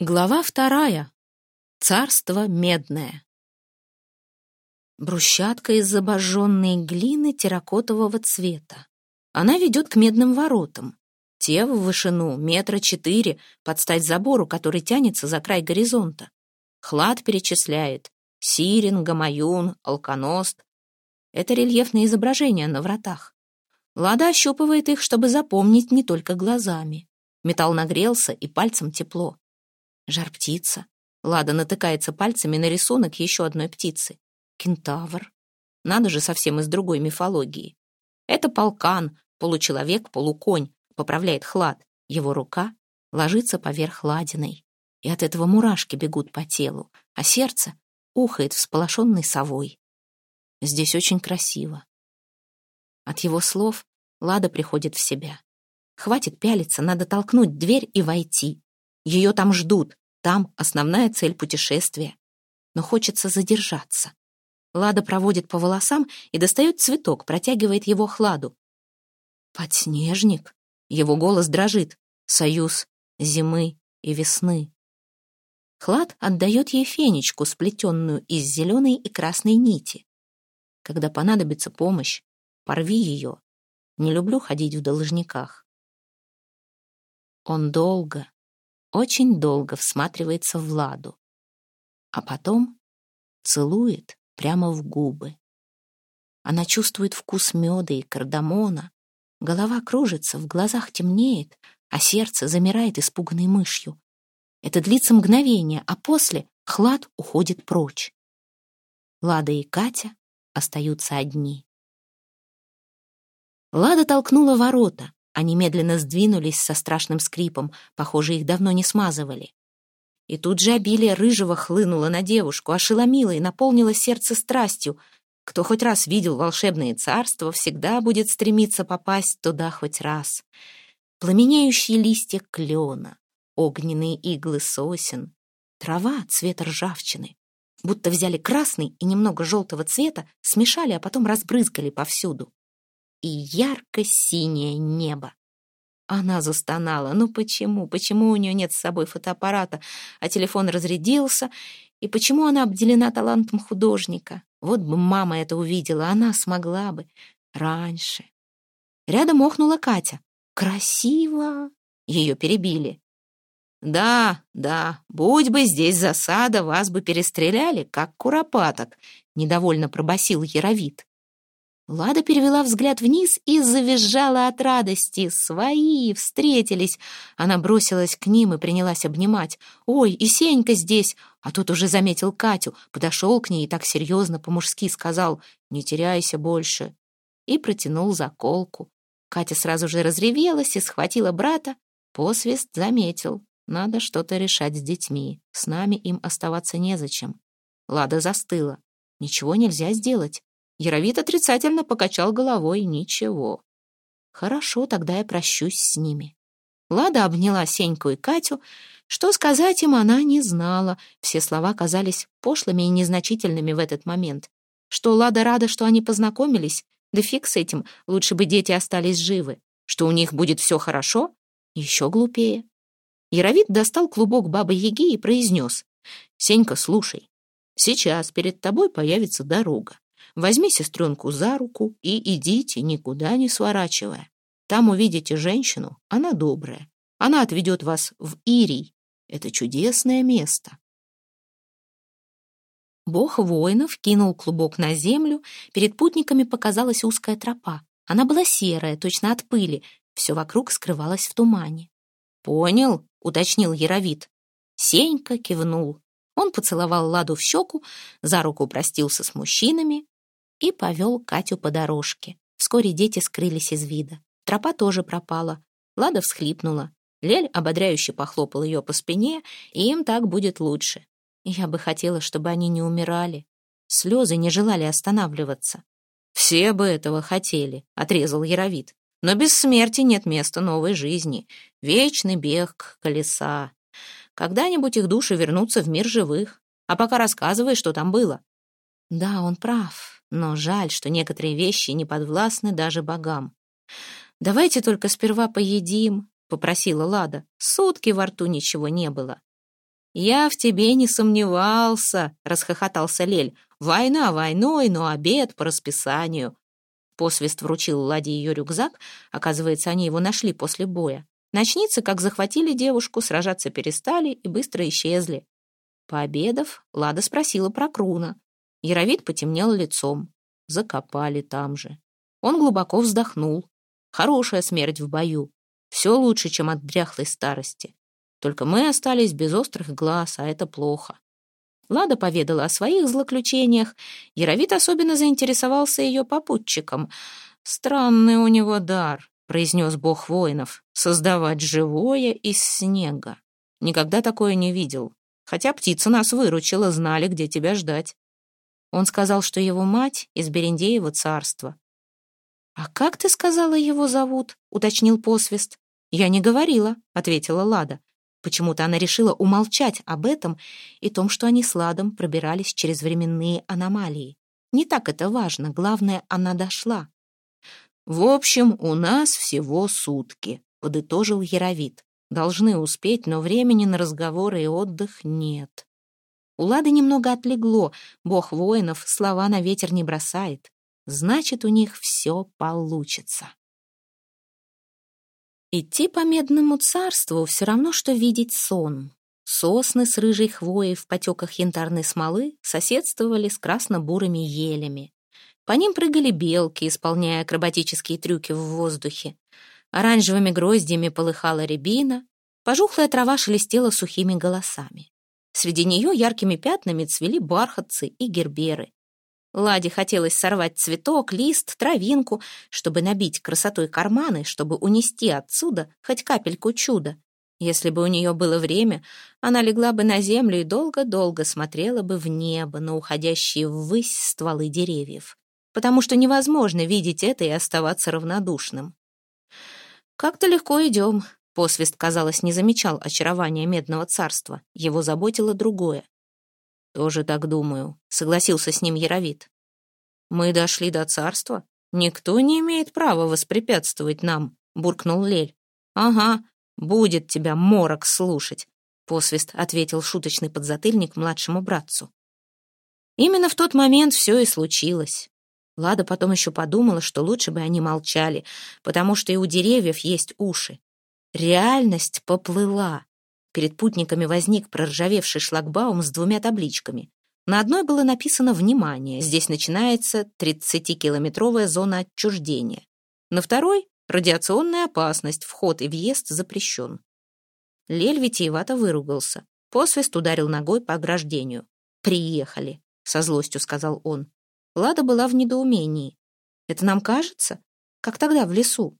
Глава вторая. Царство медное. Брусчатка из обожженной глины терракотового цвета. Она ведет к медным воротам. Те в вышину метра четыре, под стать забору, который тянется за край горизонта. Хлад перечисляет. Сирен, Гамаюн, Алконост. Это рельефные изображения на вратах. Лада ощупывает их, чтобы запомнить не только глазами. Металл нагрелся, и пальцем тепло. Жар-птица. Лада натыкается пальцами на рисунок еще одной птицы. Кентавр. Надо же совсем из другой мифологии. Это полкан, получеловек, полуконь, поправляет хлад. Его рука ложится поверх ладиной. И от этого мурашки бегут по телу, а сердце ухает всполошенной совой. Здесь очень красиво. От его слов Лада приходит в себя. Хватит пялиться, надо толкнуть дверь и войти. Ее там ждут, там основная цель путешествия. Но хочется задержаться. Лада проводит по волосам и достает цветок, протягивает его Хладу. «Подснежник?» Его голос дрожит. «Союз зимы и весны». Хлад отдает ей фенечку, сплетенную из зеленой и красной нити. Когда понадобится помощь, порви ее. Не люблю ходить в должниках. Он долго, очень долго всматривается в Ладу, а потом целует прямо в губы. Она чувствует вкус меда и кардамона, голова кружится, в глазах темнеет, а сердце замирает испуганной мышью. Это длится мгновение, а после хлад уходит прочь. Лада и Катя остаются одни. Лада толкнула ворота. Они медленно сдвинулись со страшным скрипом, похоже, их давно не смазывали. И тут же обилие рыжего хлынуло на девушку, ошеломило и наполнило сердце страстью. Кто хоть раз видел волшебное царство, всегда будет стремиться попасть туда хоть раз. Пламенеющие листья клена, огненные иглы сосен, трава цвета ржавчины. Будто взяли красный и немного желтого цвета, смешали, а потом разбрызгали повсюду и ярко-синее небо. Она застонала. Ну почему? Почему у нее нет с собой фотоаппарата, а телефон разрядился? И почему она обделена талантом художника? Вот бы мама это увидела, она смогла бы. Раньше. Рядом охнула Катя. «Красиво!» Ее перебили. «Да, да, будь бы здесь засада, вас бы перестреляли, как куропаток», — недовольно пробасил Яровит. Лада перевела взгляд вниз и завизжала от радости. Свои встретились. Она бросилась к ним и принялась обнимать. «Ой, и Сенька здесь!» А тот уже заметил Катю, подошел к ней и так серьезно по-мужски сказал «Не теряйся больше» и протянул заколку. Катя сразу же разревелась и схватила брата. Посвист заметил. Надо что-то решать с детьми. С нами им оставаться незачем. Лада застыла. Ничего нельзя сделать. Яровит отрицательно покачал головой. Ничего. Хорошо, тогда я прощусь с ними. Лада обняла Сеньку и Катю. Что сказать им она не знала. Все слова казались пошлыми и незначительными в этот момент. Что Лада рада, что они познакомились? Да фиг с этим, лучше бы дети остались живы. Что у них будет все хорошо? Еще глупее. Яровит достал клубок бабы-яги и произнес. «Сенька, слушай, сейчас перед тобой появится дорога. Возьми сестренку за руку и идите, никуда не сворачивая. Там увидите женщину, она добрая. Она отведет вас в Ирий. Это чудесное место. Бог воинов кинул клубок на землю, перед путниками показалась узкая тропа. Она была серая, точно от пыли, все вокруг скрывалось в тумане. «Понял», — уточнил Яровит. Сенька кивнул. Он поцеловал Ладу в щеку, за руку простился с мужчинами, и повел Катю по дорожке. Вскоре дети скрылись из вида. Тропа тоже пропала. Лада всхлипнула. Лель ободряюще похлопал ее по спине, и им так будет лучше. Я бы хотела, чтобы они не умирали. Слезы не желали останавливаться. «Все бы этого хотели», — отрезал Яровит. «Но без смерти нет места новой жизни. Вечный бег колеса. Когда-нибудь их души вернутся в мир живых. А пока рассказывай, что там было». «Да, он прав. Но жаль, что некоторые вещи не подвластны даже богам. «Давайте только сперва поедим», — попросила Лада. Сутки во рту ничего не было. «Я в тебе не сомневался», — расхохотался Лель. «Война войной, но обед по расписанию». Посвист вручил Ладе ее рюкзак. Оказывается, они его нашли после боя. Ночницы, как захватили девушку, сражаться перестали и быстро исчезли. Пообедав, Лада спросила про Круна. Яровид потемнел лицом. Закопали там же. Он глубоко вздохнул. Хорошая смерть в бою. Все лучше, чем от дряхлой старости. Только мы остались без острых глаз, а это плохо. Лада поведала о своих злоключениях. Яровит особенно заинтересовался ее попутчиком. «Странный у него дар», — произнес бог воинов, — «создавать живое из снега. Никогда такое не видел. Хотя птица нас выручила, знали, где тебя ждать». Он сказал, что его мать из Берендеева царства. «А как ты сказала, его зовут?» — уточнил посвист. «Я не говорила», — ответила Лада. Почему-то она решила умолчать об этом и том, что они с Ладом пробирались через временные аномалии. Не так это важно, главное, она дошла. «В общем, у нас всего сутки», — подытожил Яровит. «Должны успеть, но времени на разговоры и отдых нет». У Лады немного отлегло, бог воинов слова на ветер не бросает. Значит, у них все получится. Идти по медному царству все равно, что видеть сон. Сосны с рыжей хвоей в потеках янтарной смолы соседствовали с красно-бурыми елями. По ним прыгали белки, исполняя акробатические трюки в воздухе. Оранжевыми гроздьями полыхала рябина, пожухлая трава шелестела сухими голосами. Среди нее яркими пятнами цвели бархатцы и герберы. Ладе хотелось сорвать цветок, лист, травинку, чтобы набить красотой карманы, чтобы унести отсюда хоть капельку чуда. Если бы у нее было время, она легла бы на землю и долго-долго смотрела бы в небо на уходящие ввысь стволы деревьев, потому что невозможно видеть это и оставаться равнодушным. «Как-то легко идем», — посвист, казалось, не замечал очарования Медного Царства, его заботило другое. «Тоже так думаю», — согласился с ним Яровит. «Мы дошли до царства. Никто не имеет права воспрепятствовать нам», — буркнул Лель. «Ага, будет тебя морок слушать», — посвист ответил шуточный подзатыльник младшему братцу. Именно в тот момент все и случилось. Лада потом еще подумала, что лучше бы они молчали, потому что и у деревьев есть уши. Реальность поплыла. Перед путниками возник проржавевший шлагбаум с двумя табличками. На одной было написано «Внимание!» Здесь начинается 30-километровая зона отчуждения. На второй — радиационная опасность, вход и въезд запрещен. Лель витиевато выругался. Посвист ударил ногой по ограждению. «Приехали», — со злостью сказал он. Лада была в недоумении. «Это нам кажется? Как тогда в лесу?»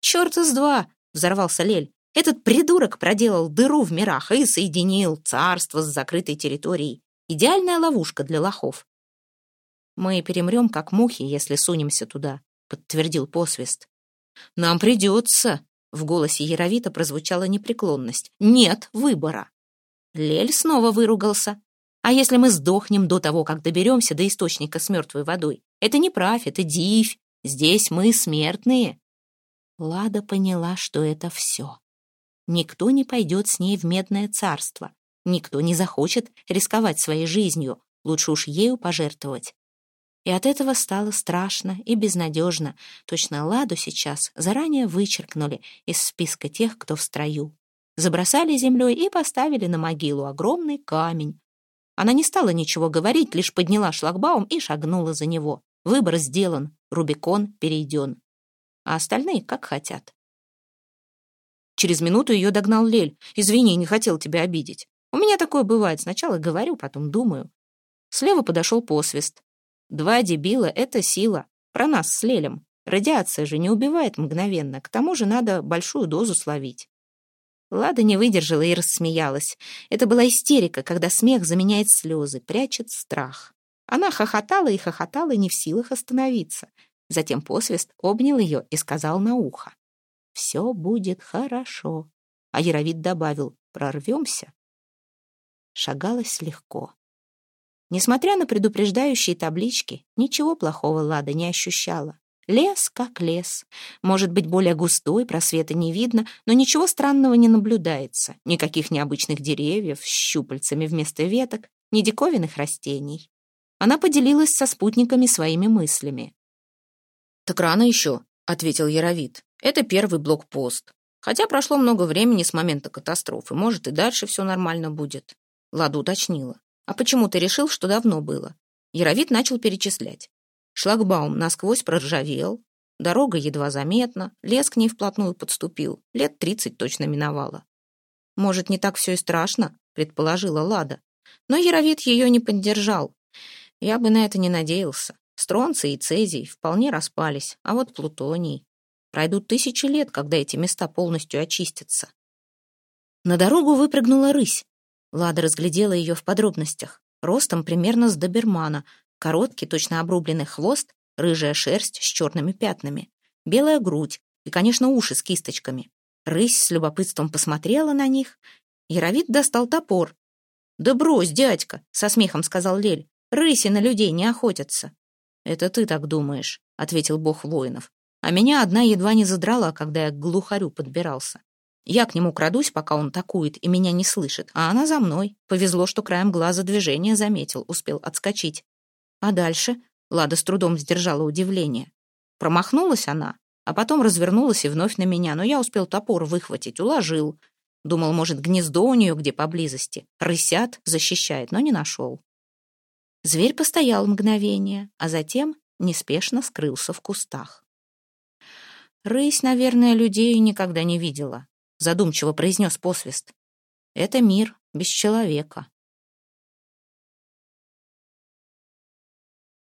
«Черт из два!» — взорвался Лель. Этот придурок проделал дыру в мирах и соединил царство с закрытой территорией. Идеальная ловушка для лохов. «Мы перемрем, как мухи, если сунемся туда», — подтвердил посвист. «Нам придется», — в голосе Яровита прозвучала непреклонность. «Нет выбора». Лель снова выругался. «А если мы сдохнем до того, как доберемся до источника с мертвой водой? Это не правь, это дивь. Здесь мы смертные». Лада поняла, что это все. Никто не пойдет с ней в медное царство. Никто не захочет рисковать своей жизнью. Лучше уж ею пожертвовать. И от этого стало страшно и безнадежно. Точно Ладу сейчас заранее вычеркнули из списка тех, кто в строю. Забросали землей и поставили на могилу огромный камень. Она не стала ничего говорить, лишь подняла шлагбаум и шагнула за него. Выбор сделан, Рубикон перейден. А остальные как хотят. Через минуту ее догнал Лель. «Извини, не хотел тебя обидеть. У меня такое бывает. Сначала говорю, потом думаю». Слева подошел посвист. «Два дебила — это сила. Про нас с Лелем. Радиация же не убивает мгновенно. К тому же надо большую дозу словить». Лада не выдержала и рассмеялась. Это была истерика, когда смех заменяет слезы, прячет страх. Она хохотала и хохотала, не в силах остановиться. Затем посвист обнял ее и сказал на ухо все будет хорошо. А Яровид добавил, прорвемся. Шагалось легко. Несмотря на предупреждающие таблички, ничего плохого Лада не ощущала. Лес как лес. Может быть, более густой, просвета не видно, но ничего странного не наблюдается. Никаких необычных деревьев с щупальцами вместо веток, ни диковинных растений. Она поделилась со спутниками своими мыслями. «Так рано еще», — ответил Яровит. «Это первый блокпост. Хотя прошло много времени с момента катастрофы. Может, и дальше все нормально будет». Лада уточнила. «А почему ты решил, что давно было?» Яровит начал перечислять. Шлагбаум насквозь проржавел, дорога едва заметна, лес к ней вплотную подступил, лет тридцать точно миновало. «Может, не так все и страшно?» — предположила Лада. Но Яровит ее не поддержал. Я бы на это не надеялся. Стронций и цезий вполне распались, а вот плутоний. Пройдут тысячи лет, когда эти места полностью очистятся. На дорогу выпрыгнула рысь. Лада разглядела ее в подробностях. Ростом примерно с добермана, Короткий, точно обрубленный хвост, рыжая шерсть с черными пятнами, белая грудь и, конечно, уши с кисточками. Рысь с любопытством посмотрела на них. Яровит достал топор. «Да брось, дядька!» — со смехом сказал Лель. «Рыси на людей не охотятся». «Это ты так думаешь», — ответил бог воинов. «А меня одна едва не задрала, когда я к глухарю подбирался. Я к нему крадусь, пока он такует и меня не слышит, а она за мной. Повезло, что краем глаза движение заметил, успел отскочить. А дальше Лада с трудом сдержала удивление. Промахнулась она, а потом развернулась и вновь на меня, но я успел топор выхватить, уложил. Думал, может, гнездо у нее где поблизости. Рысят, защищает, но не нашел. Зверь постоял мгновение, а затем неспешно скрылся в кустах. «Рысь, наверное, людей никогда не видела», — задумчиво произнес посвист. «Это мир без человека».